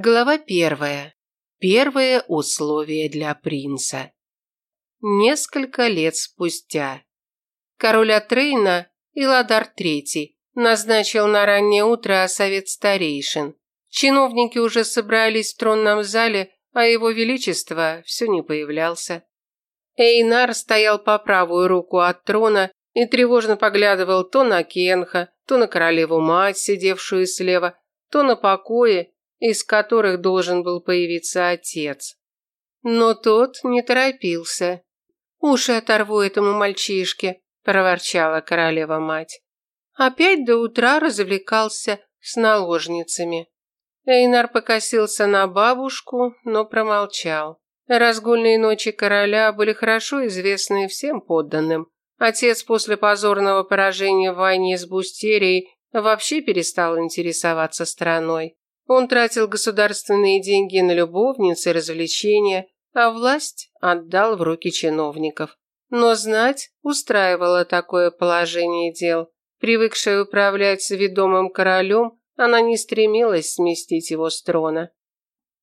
Глава первая. Первые условия для принца. Несколько лет спустя. Король Атрейна, Иладар III, назначил на раннее утро совет старейшин. Чиновники уже собрались в тронном зале, а его величество все не появлялся. Эйнар стоял по правую руку от трона и тревожно поглядывал то на Кенха, то на королеву-мать, сидевшую слева, то на покое, из которых должен был появиться отец. Но тот не торопился. «Уши оторву этому мальчишке», – проворчала королева-мать. Опять до утра развлекался с наложницами. Эйнар покосился на бабушку, но промолчал. Разгульные ночи короля были хорошо известны всем подданным. Отец после позорного поражения в войне с Бустерией вообще перестал интересоваться страной. Он тратил государственные деньги на любовниц и развлечения, а власть отдал в руки чиновников. Но знать устраивало такое положение дел. Привыкшая управлять ведомым королем, она не стремилась сместить его с трона.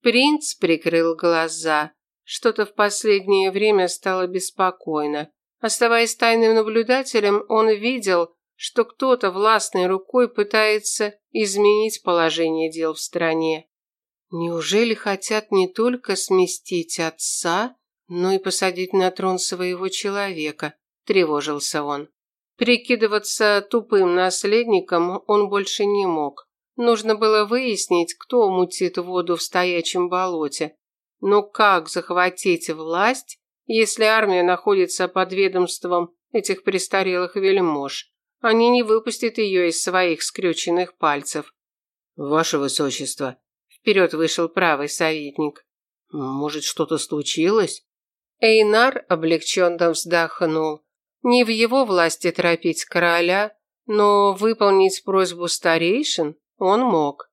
Принц прикрыл глаза. Что-то в последнее время стало беспокойно. Оставаясь тайным наблюдателем, он видел, что кто-то властной рукой пытается изменить положение дел в стране. Неужели хотят не только сместить отца, но и посадить на трон своего человека? Тревожился он. Прикидываться тупым наследником он больше не мог. Нужно было выяснить, кто мутит воду в стоячем болоте. Но как захватить власть, если армия находится под ведомством этих престарелых вельмож? Они не выпустят ее из своих скрюченных пальцев. Ваше высочество, вперед вышел правый советник. Может, что-то случилось? Эйнар облегченно вздохнул. Не в его власти торопить короля, но выполнить просьбу старейшин он мог.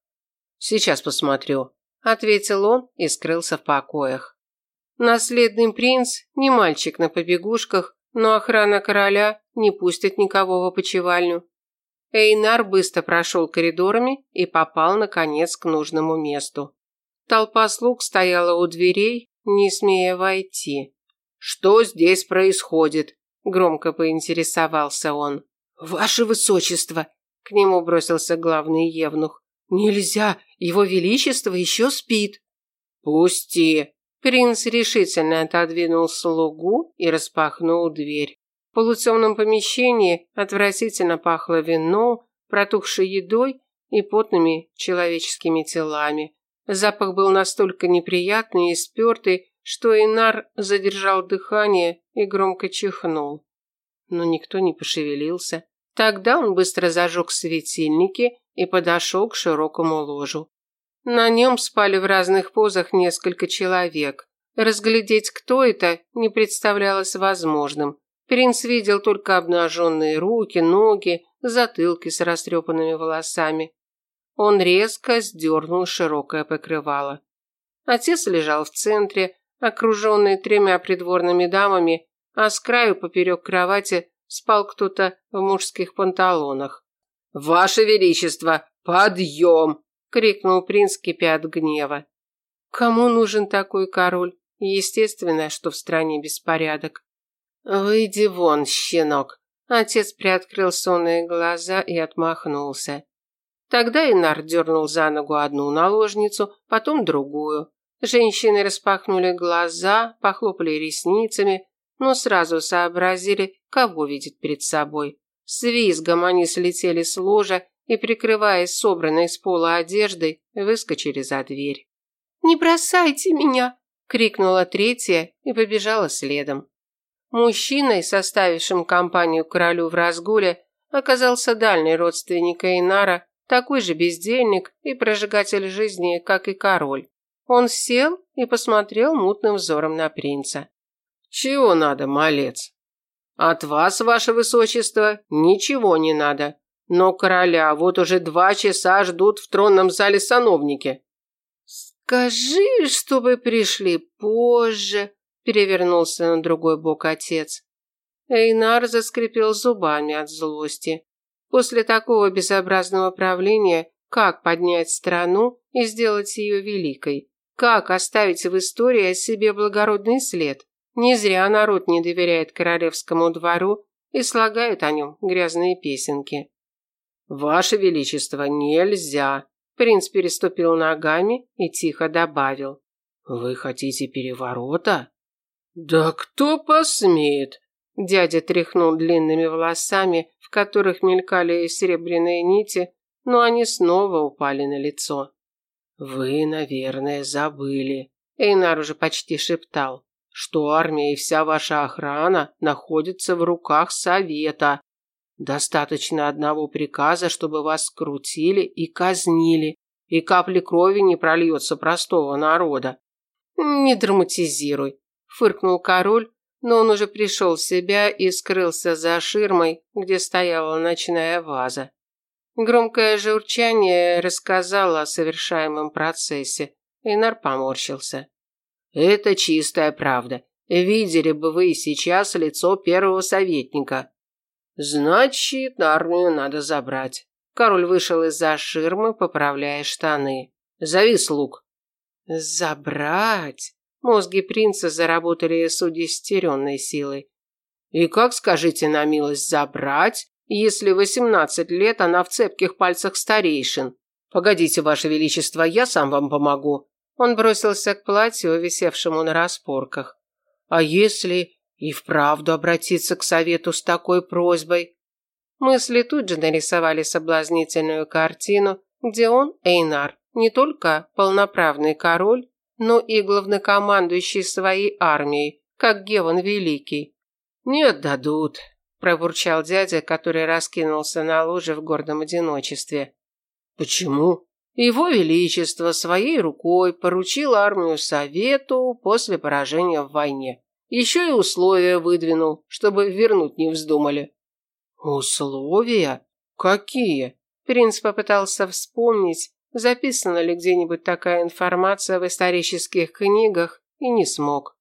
Сейчас посмотрю, ответил он и скрылся в покоях. Наследный принц не мальчик на побегушках, но охрана короля не пустит никого в опочивальню. Эйнар быстро прошел коридорами и попал, наконец, к нужному месту. Толпа слуг стояла у дверей, не смея войти. «Что здесь происходит?» – громко поинтересовался он. «Ваше высочество!» – к нему бросился главный евнух. «Нельзя! Его величество еще спит!» «Пусти!» Принц решительно отодвинул слугу и распахнул дверь. В полутемном помещении отвратительно пахло вином, протухшей едой и потными человеческими телами. Запах был настолько неприятный и спертый, что Инар задержал дыхание и громко чихнул. Но никто не пошевелился. Тогда он быстро зажег светильники и подошел к широкому ложу. На нем спали в разных позах несколько человек. Разглядеть, кто это, не представлялось возможным. Принц видел только обнаженные руки, ноги, затылки с растрепанными волосами. Он резко сдернул широкое покрывало. Отец лежал в центре, окруженный тремя придворными дамами, а с краю поперек кровати спал кто-то в мужских панталонах. «Ваше Величество, подъем!» крикнул принц, кипя от гнева. Кому нужен такой король? Естественно, что в стране беспорядок. Выйди вон, щенок. Отец приоткрыл сонные глаза и отмахнулся. Тогда Инар дернул за ногу одну наложницу, потом другую. Женщины распахнули глаза, похлопали ресницами, но сразу сообразили, кого видит перед собой. С визгом они слетели с ложа и, прикрываясь собранной с пола одеждой, выскочили за дверь. «Не бросайте меня!» – крикнула третья и побежала следом. Мужчиной, составившим компанию королю в разгуле, оказался дальний родственник Эйнара, такой же бездельник и прожигатель жизни, как и король. Он сел и посмотрел мутным взором на принца. «Чего надо, малец?» «От вас, ваше высочество, ничего не надо. Но короля вот уже два часа ждут в тронном зале сановники. Скажи, чтобы пришли позже, перевернулся на другой бок отец. Эйнар заскрипел зубами от злости. После такого безобразного правления как поднять страну и сделать ее великой, как оставить в истории о себе благородный след. Не зря народ не доверяет королевскому двору и слагает о нем грязные песенки. «Ваше Величество, нельзя!» Принц переступил ногами и тихо добавил. «Вы хотите переворота?» «Да кто посмеет?» Дядя тряхнул длинными волосами, в которых мелькали серебряные нити, но они снова упали на лицо. «Вы, наверное, забыли», – Эйнар уже почти шептал, «что армия и вся ваша охрана находятся в руках Совета. Достаточно одного приказа, чтобы вас скрутили и казнили, и капли крови не прольется простого народа. Не драматизируй, фыркнул король, но он уже пришел в себя и скрылся за ширмой, где стояла ночная ваза. Громкое журчание рассказало о совершаемом процессе. Инар поморщился. «Это чистая правда. Видели бы вы сейчас лицо первого советника. Значит, армию надо забрать. Король вышел из-за ширмы, поправляя штаны. Зови слуг. Забрать? Мозги принца заработали с удестеренной силой. И как, скажите на милость, забрать, если восемнадцать лет она в цепких пальцах старейшин? Погодите, ваше величество, я сам вам помогу. Он бросился к платью, висевшему на распорках. А если и вправду обратиться к совету с такой просьбой. Мысли тут же нарисовали соблазнительную картину, где он, Эйнар, не только полноправный король, но и главнокомандующий своей армией, как Геван Великий. «Не отдадут», – пробурчал дядя, который раскинулся на ложе в гордом одиночестве. «Почему?» Его Величество своей рукой поручил армию Совету после поражения в войне. Еще и условия выдвинул, чтобы вернуть не вздумали. Условия? Какие? Принц попытался вспомнить, записана ли где-нибудь такая информация в исторических книгах, и не смог.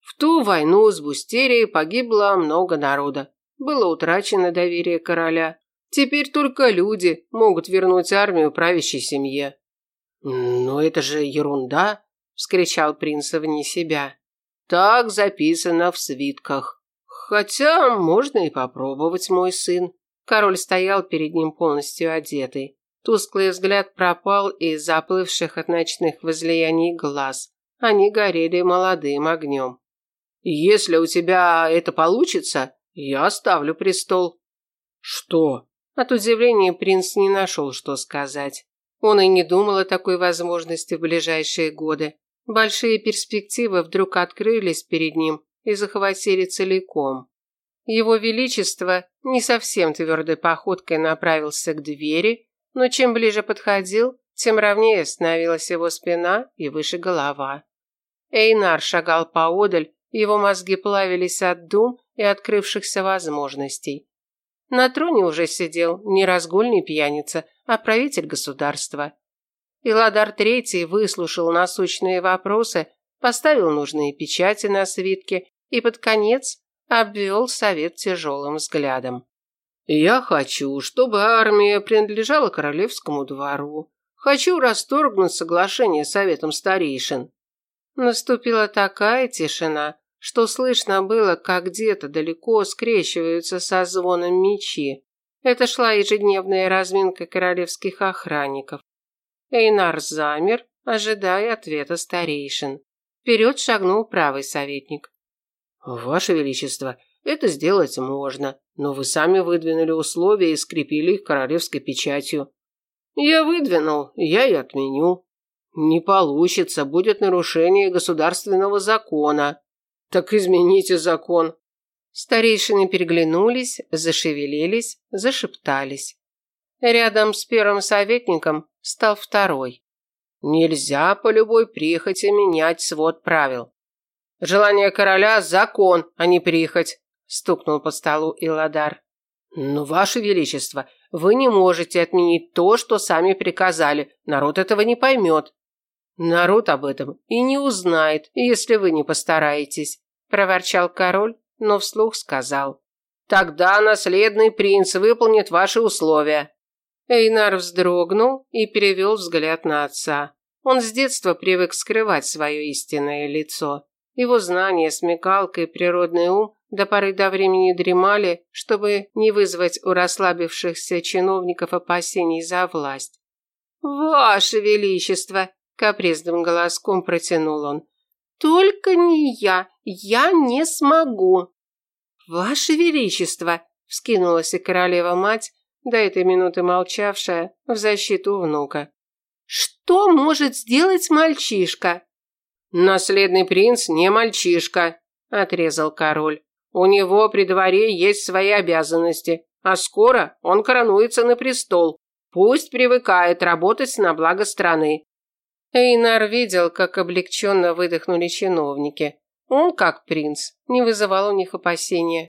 В ту войну с Бустерией погибло много народа. Было утрачено доверие короля. Теперь только люди могут вернуть армию правящей семье. «Но это же ерунда!» – вскричал принц вне себя. Так записано в свитках. Хотя можно и попробовать, мой сын. Король стоял перед ним полностью одетый. Тусклый взгляд пропал из заплывших от ночных возлияний глаз. Они горели молодым огнем. «Если у тебя это получится, я оставлю престол». «Что?» От удивления принц не нашел, что сказать. Он и не думал о такой возможности в ближайшие годы. Большие перспективы вдруг открылись перед ним и захватили целиком. Его Величество не совсем твердой походкой направился к двери, но чем ближе подходил, тем ровнее становилась его спина и выше голова. Эйнар шагал поодаль, его мозги плавились от дум и открывшихся возможностей. На троне уже сидел не разгульный пьяница, а правитель государства. Иладар III выслушал насущные вопросы, поставил нужные печати на свитке и под конец обвел совет тяжелым взглядом. «Я хочу, чтобы армия принадлежала королевскому двору. Хочу расторгнуть соглашение с советом старейшин». Наступила такая тишина, что слышно было, как где-то далеко скрещиваются со звоном мечи. Это шла ежедневная разминка королевских охранников. Эйнар замер, ожидая ответа старейшин. Вперед шагнул правый советник. «Ваше Величество, это сделать можно, но вы сами выдвинули условия и скрепили их королевской печатью». «Я выдвинул, я и отменю». «Не получится, будет нарушение государственного закона». «Так измените закон». Старейшины переглянулись, зашевелились, зашептались. Рядом с первым советником стал второй. Нельзя по любой прихоти менять свод правил. Желание короля – закон, а не прихоть, стукнул по столу Иладар. Но, ваше величество, вы не можете отменить то, что сами приказали. Народ этого не поймет. Народ об этом и не узнает, если вы не постараетесь, проворчал король, но вслух сказал. Тогда наследный принц выполнит ваши условия. Эйнар вздрогнул и перевел взгляд на отца. Он с детства привык скрывать свое истинное лицо. Его знания, смекалка и природный ум до поры до времени дремали, чтобы не вызвать у расслабившихся чиновников опасений за власть. «Ваше Величество!» – капризным голоском протянул он. «Только не я! Я не смогу!» «Ваше Величество!» – вскинулась и королева-мать, до этой минуты молчавшая, в защиту внука. «Что может сделать мальчишка?» «Наследный принц не мальчишка», – отрезал король. У него при дворе есть свои обязанности, а скоро он коронуется на престол. Пусть привыкает работать на благо страны. Эйнар видел, как облегченно выдохнули чиновники. Он, как принц, не вызывал у них опасения.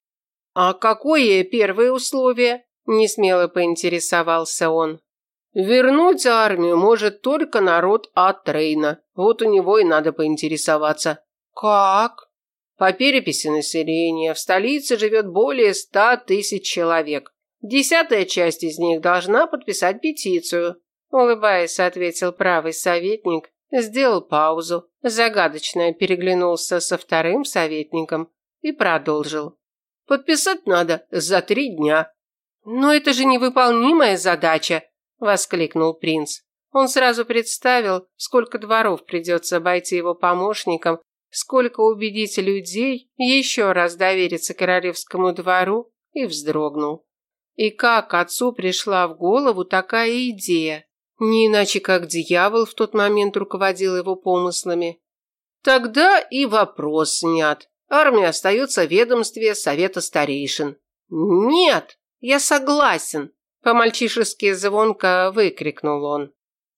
«А какое первое условие?» – несмело поинтересовался он. «Вернуть армию может только народ от Рейна. Вот у него и надо поинтересоваться». «Как?» По переписи населения в столице живет более ста тысяч человек. Десятая часть из них должна подписать петицию. Улыбаясь, ответил правый советник, сделал паузу, загадочно переглянулся со вторым советником и продолжил. Подписать надо за три дня. Но это же невыполнимая задача, воскликнул принц. Он сразу представил, сколько дворов придется обойти его помощникам, сколько убедить людей еще раз довериться королевскому двору, и вздрогнул. И как отцу пришла в голову такая идея? Не иначе, как дьявол в тот момент руководил его помыслами. Тогда и вопрос снят. Армия остается в ведомстве Совета Старейшин. Нет, я согласен, по-мальчишески звонко выкрикнул он.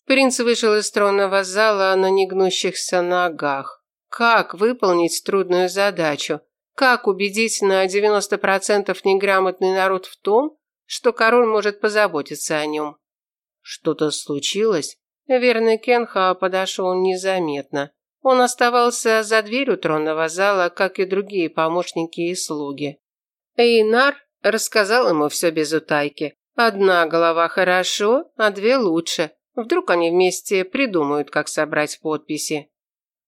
Принц вышел из тронного зала на негнущихся ногах. Как выполнить трудную задачу? Как убедить на 90% неграмотный народ в том, что король может позаботиться о нем? Что-то случилось? Верный Кенха подошел незаметно. Он оставался за дверью тронного зала, как и другие помощники и слуги. Эйнар рассказал ему все без утайки. Одна голова хорошо, а две лучше. Вдруг они вместе придумают, как собрать подписи.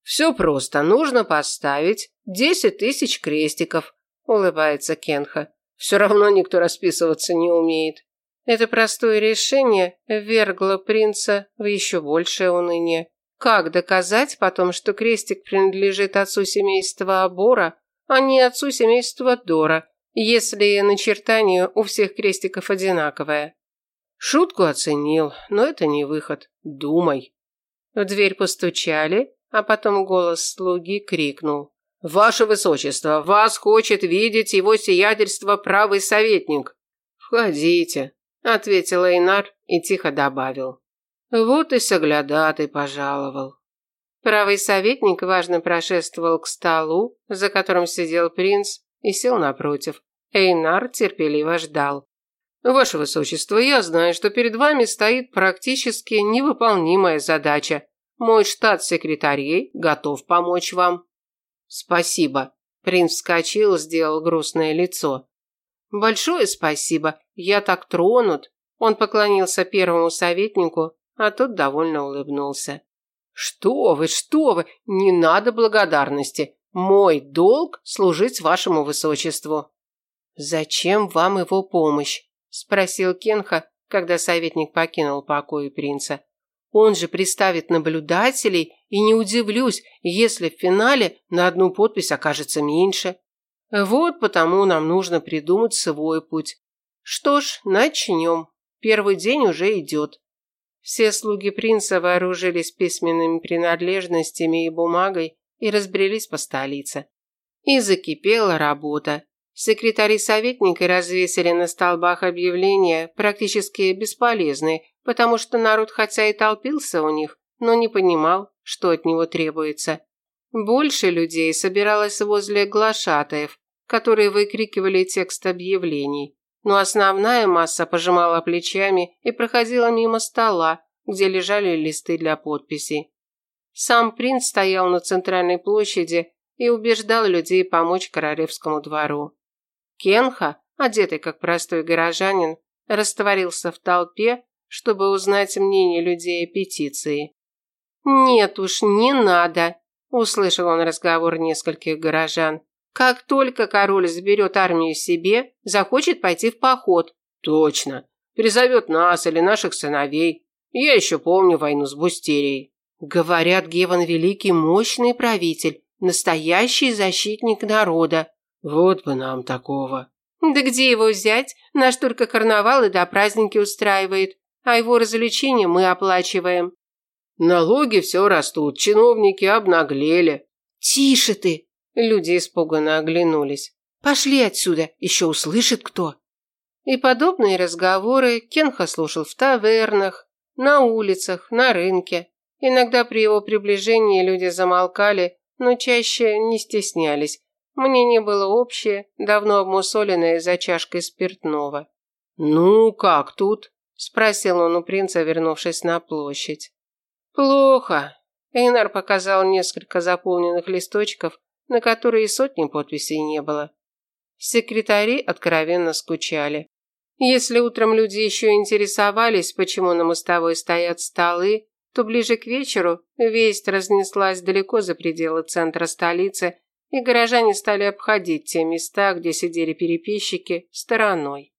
«Все просто. Нужно поставить десять тысяч крестиков», – улыбается Кенха. «Все равно никто расписываться не умеет». Это простое решение ввергло принца в еще большее уныние. Как доказать потом, что крестик принадлежит отцу семейства Бора, а не отцу семейства Дора, если начертание у всех крестиков одинаковое? Шутку оценил, но это не выход. Думай. В дверь постучали, а потом голос слуги крикнул. «Ваше Высочество, вас хочет видеть его сиятельство правый советник». «Входите», – ответил Эйнар и тихо добавил. «Вот и соглядатый пожаловал». Правый советник важно прошествовал к столу, за которым сидел принц, и сел напротив. Эйнар терпеливо ждал. «Ваше Высочество, я знаю, что перед вами стоит практически невыполнимая задача мой штат секретарей готов помочь вам». «Спасибо». Принц вскочил, сделал грустное лицо. «Большое спасибо. Я так тронут». Он поклонился первому советнику, а тот довольно улыбнулся. «Что вы, что вы! Не надо благодарности. Мой долг – служить вашему высочеству». «Зачем вам его помощь?» – спросил Кенха, когда советник покинул покои принца. Он же приставит наблюдателей, и не удивлюсь, если в финале на одну подпись окажется меньше. Вот потому нам нужно придумать свой путь. Что ж, начнем. Первый день уже идет. Все слуги принца вооружились письменными принадлежностями и бумагой и разбрелись по столице. И закипела работа. Секретари советника развесили на столбах объявления, практически бесполезные, потому что народ хотя и толпился у них, но не понимал, что от него требуется. Больше людей собиралось возле глашатаев, которые выкрикивали текст объявлений, но основная масса пожимала плечами и проходила мимо стола, где лежали листы для подписей. Сам принц стоял на центральной площади и убеждал людей помочь королевскому двору. Кенха, одетый как простой горожанин, растворился в толпе, чтобы узнать мнение людей о петиции. «Нет уж, не надо», – услышал он разговор нескольких горожан. «Как только король заберет армию себе, захочет пойти в поход». «Точно. Призовет нас или наших сыновей. Я еще помню войну с Бустерией». Говорят, Геван Великий мощный правитель, настоящий защитник народа. Вот бы нам такого. Да где его взять? Наш только карнавалы да праздники устраивает, а его развлечения мы оплачиваем. Налоги все растут, чиновники обнаглели. Тише ты! Люди испуганно оглянулись. Пошли отсюда, еще услышит кто. И подобные разговоры Кенха слушал в тавернах, на улицах, на рынке. Иногда при его приближении люди замолкали, но чаще не стеснялись. Мнение было общее, давно обмусоленное за чашкой спиртного. «Ну, как тут?» – спросил он у принца, вернувшись на площадь. «Плохо». Эйнар показал несколько заполненных листочков, на которые сотни подписей не было. Секретари откровенно скучали. Если утром люди еще интересовались, почему на мостовой стоят столы, то ближе к вечеру весть разнеслась далеко за пределы центра столицы, и горожане стали обходить те места, где сидели переписчики, стороной.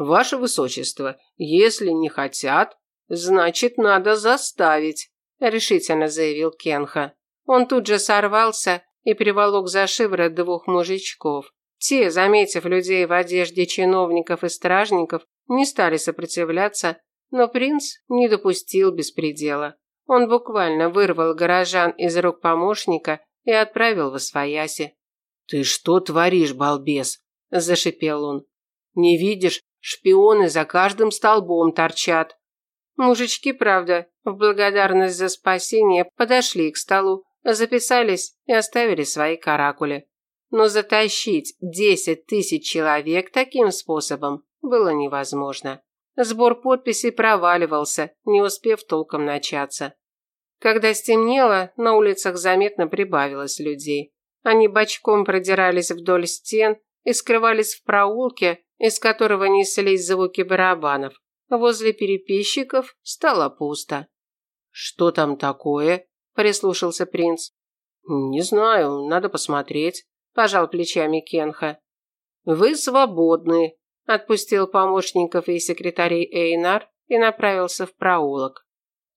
«Ваше Высочество, если не хотят, значит, надо заставить», – решительно заявил Кенха. Он тут же сорвался и приволок за шиворот двух мужичков. Те, заметив людей в одежде чиновников и стражников, не стали сопротивляться, но принц не допустил беспредела. Он буквально вырвал горожан из рук помощника и отправил в освояси. «Ты что творишь, балбес?» – зашипел он. «Не видишь, шпионы за каждым столбом торчат». Мужички, правда, в благодарность за спасение подошли к столу, записались и оставили свои каракули. Но затащить десять тысяч человек таким способом было невозможно. Сбор подписей проваливался, не успев толком начаться. Когда стемнело, на улицах заметно прибавилось людей. Они бочком продирались вдоль стен и скрывались в проулке, из которого неслись звуки барабанов. Возле переписчиков стало пусто. «Что там такое?» – прислушался принц. «Не знаю, надо посмотреть», – пожал плечами Кенха. «Вы свободны», отпустил помощников и секретарей Эйнар и направился в проулок.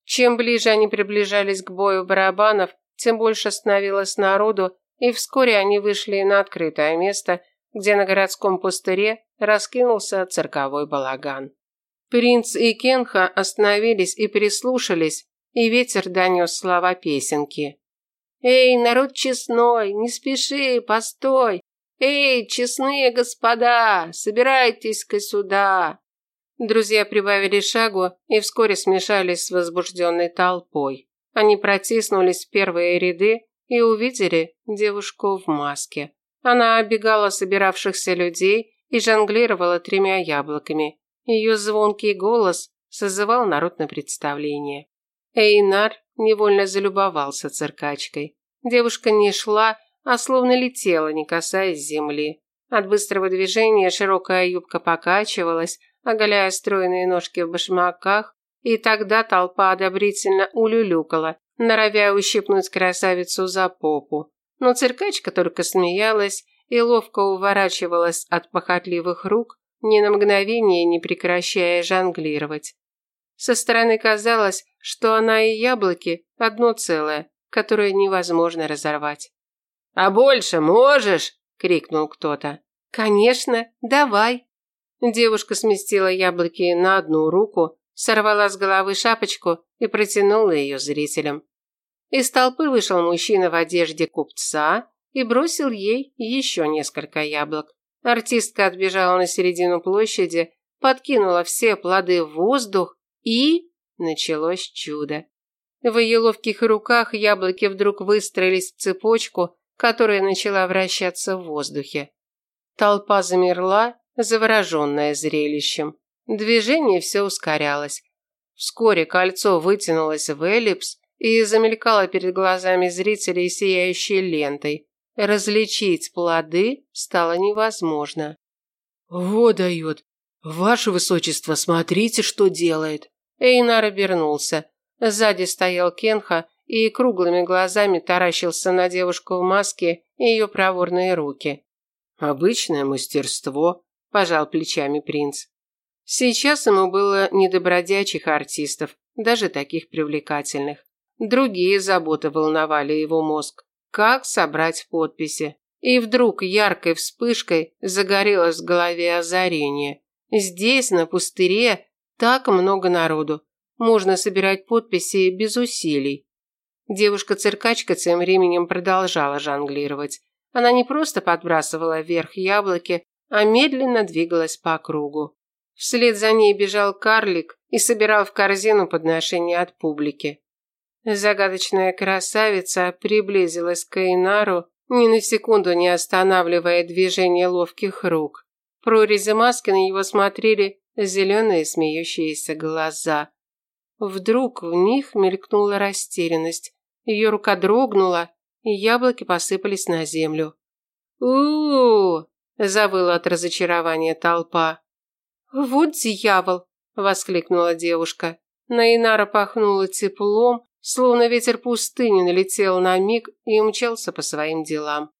Чем ближе они приближались к бою барабанов, тем больше становилось народу, и вскоре они вышли на открытое место, где на городском пустыре раскинулся цирковой балаган. Принц и Кенха остановились и прислушались, и ветер донес слова песенки. «Эй, народ честной, не спеши, постой, «Эй, честные господа, собирайтесь-ка сюда!» Друзья прибавили шагу и вскоре смешались с возбужденной толпой. Они протиснулись в первые ряды и увидели девушку в маске. Она оббегала собиравшихся людей и жонглировала тремя яблоками. Ее звонкий голос созывал народ на представление. Эйнар невольно залюбовался циркачкой. Девушка не шла, а словно летела, не касаясь земли. От быстрого движения широкая юбка покачивалась, оголяя стройные ножки в башмаках, и тогда толпа одобрительно улюлюкала, норовя ущипнуть красавицу за попу. Но циркачка только смеялась и ловко уворачивалась от похотливых рук, ни на мгновение не прекращая жонглировать. Со стороны казалось, что она и яблоки – одно целое, которое невозможно разорвать. «А больше можешь?» – крикнул кто-то. «Конечно, давай». Девушка сместила яблоки на одну руку, сорвала с головы шапочку и протянула ее зрителям. Из толпы вышел мужчина в одежде купца и бросил ей еще несколько яблок. Артистка отбежала на середину площади, подкинула все плоды в воздух и... Началось чудо. В ее ловких руках яблоки вдруг выстроились в цепочку, которая начала вращаться в воздухе. Толпа замерла, завороженная зрелищем. Движение все ускорялось. Вскоре кольцо вытянулось в эллипс и замелькало перед глазами зрителей сияющей лентой. Различить плоды стало невозможно. «Во дает! Ваше Высочество, смотрите, что делает!» Эйнар обернулся. Сзади стоял Кенха и круглыми глазами таращился на девушку в маске и ее проворные руки. «Обычное мастерство», – пожал плечами принц. Сейчас ему было не до бродячих артистов, даже таких привлекательных. Другие заботы волновали его мозг. Как собрать подписи? И вдруг яркой вспышкой загорелось в голове озарение. Здесь, на пустыре, так много народу. Можно собирать подписи без усилий. Девушка-циркачка тем временем продолжала жонглировать. Она не просто подбрасывала вверх яблоки, а медленно двигалась по кругу. Вслед за ней бежал карлик и собирал в корзину подношения от публики. Загадочная красавица приблизилась к Эйнару, ни на секунду не останавливая движение ловких рук. Прорези маски на него смотрели зеленые смеющиеся глаза. Вдруг в них мелькнула растерянность. Ее рука дрогнула, и яблоки посыпались на землю. у у, -у завыла от разочарования толпа. «Вот дьявол!» – воскликнула девушка. На Инара пахнуло теплом, словно ветер пустыни налетел на миг и умчался по своим делам.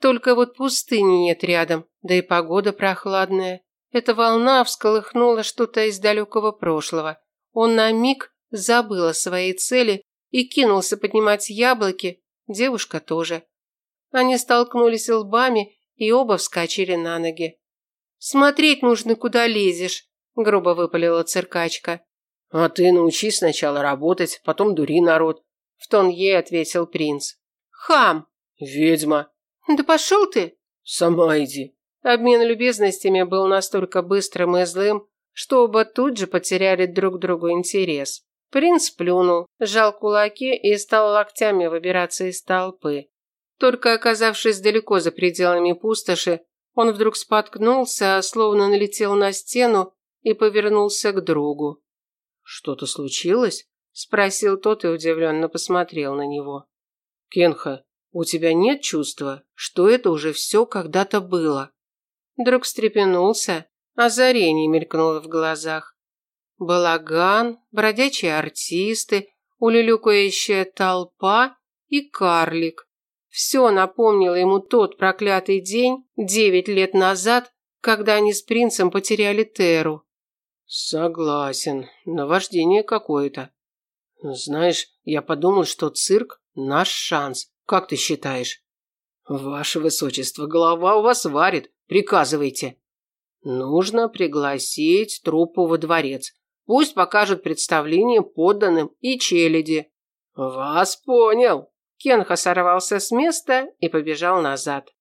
Только вот пустыни нет рядом, да и погода прохладная. Эта волна всколыхнула что-то из далекого прошлого. Он на миг забыл о своей цели и кинулся поднимать яблоки, девушка тоже. Они столкнулись лбами и оба вскочили на ноги. «Смотреть нужно, куда лезешь», – грубо выпалила циркачка. «А ты научись сначала работать, потом дури народ», – в тон ей ответил принц. «Хам!» «Ведьма!» «Да пошел ты!» «Сама иди!» Обмен любезностями был настолько быстрым и злым, что оба тут же потеряли друг другу интерес. Принц плюнул, сжал кулаки и стал локтями выбираться из толпы. Только оказавшись далеко за пределами пустоши, он вдруг споткнулся, словно налетел на стену и повернулся к другу. «Что-то случилось?» – спросил тот и удивленно посмотрел на него. «Кенха, у тебя нет чувства, что это уже все когда-то было?» Друг встрепенулся, озарение мелькнуло в глазах. Балаган, бродячие артисты, улюлюкающая толпа и карлик. Все напомнило ему тот проклятый день девять лет назад, когда они с принцем потеряли Теру. Согласен, наваждение какое-то. Знаешь, я подумал, что цирк – наш шанс. Как ты считаешь? Ваше высочество, голова у вас варит. Приказывайте. Нужно пригласить труппу во дворец. Пусть покажут представление подданным и челяди. Вас понял. Кенха сорвался с места и побежал назад.